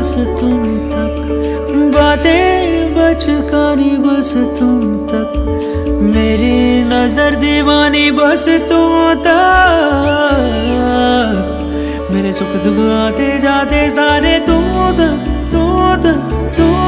बस तुम तक। बातें बचकारी बस तुम तक। मेरी नज़र दीवानी बस तुम तक। मेरे सुख दुख आते जाते सारे तुम तक तुम तक, तुम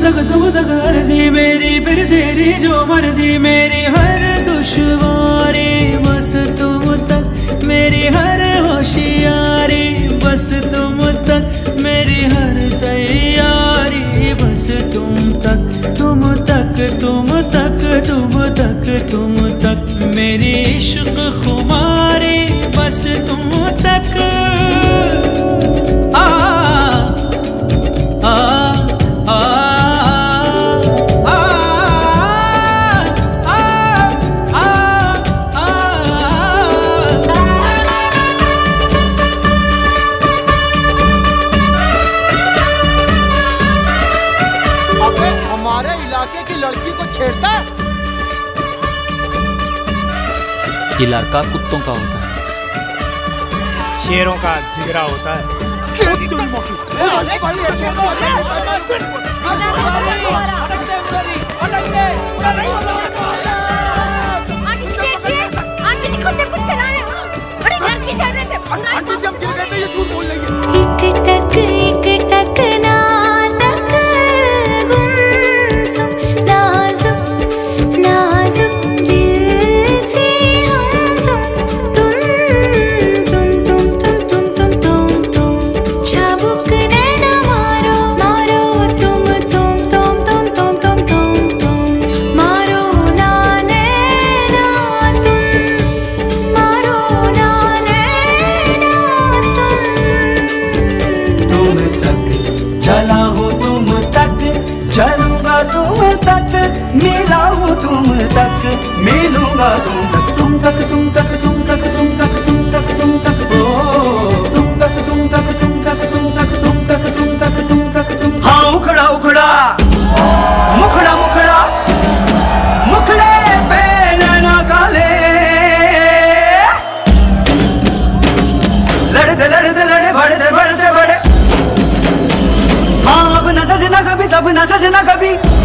तक तुम तक अर्जी मेरी, फिर तेरी जो मर्ज़ी, मेरी हर दुश्वारी, बस तुम तक मेरी हर होशियारी, बस तुम तक मेरी हर तैयारी, बस तुम तक तुम तक तुम तक तुम तक तुम तक, मेरी इश्क खुमारी ये लड़का कुत्तों का होता है। शेरों का जिगरा होता है। नाजुक नाजुक। मिलूँगा तुम तक तुम तक तुम तक तुम तक तुम तक तुम तक तुम तक ओ तुम तक तुम तक तुम तक तुम तक तुम तक तुम तक तुम तक तुम हाँ उखड़ा उखड़ा मुखड़ा मुखड़ा मुखड़े पे नैना काले लड़ते लड़ते लड़े बढ़ते बढ़ते बढ़े हाँ अब न सजना कभी सब न सजना कभी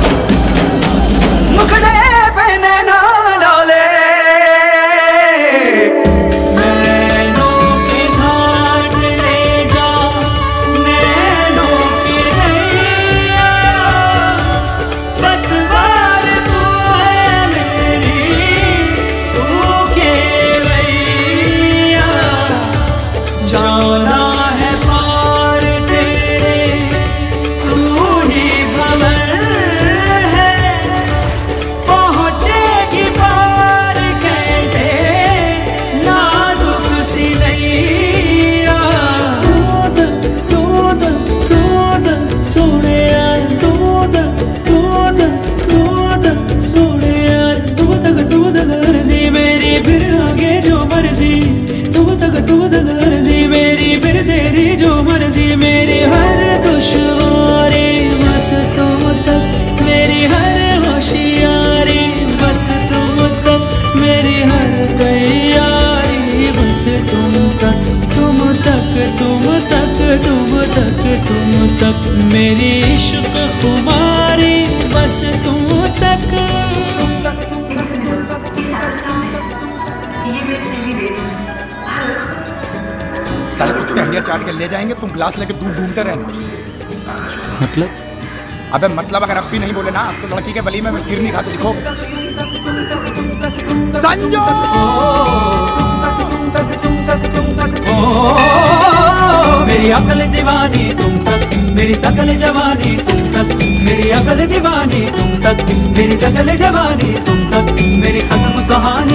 strong. तक तुम तक तुम तक मेरी इश्क खुमारी बस तुम तक साले कुत्ते हंडिया चाट के ले जाएँगे तुम गिलास लेके दूर ढूंढते रहना मतलब अबे मतलब अगर अब भी नहीं बोले ना तो लड़की के बली में मैं फिर नहीं खाते दिखो संजो ओ, मेरी अकल दीवानी तुम तक, मेरी सकल जवानी तुम तक, मेरी अकल दीवानी तुम तक, मेरी सकल जवानी तुम तक, मेरी खत्म कहानी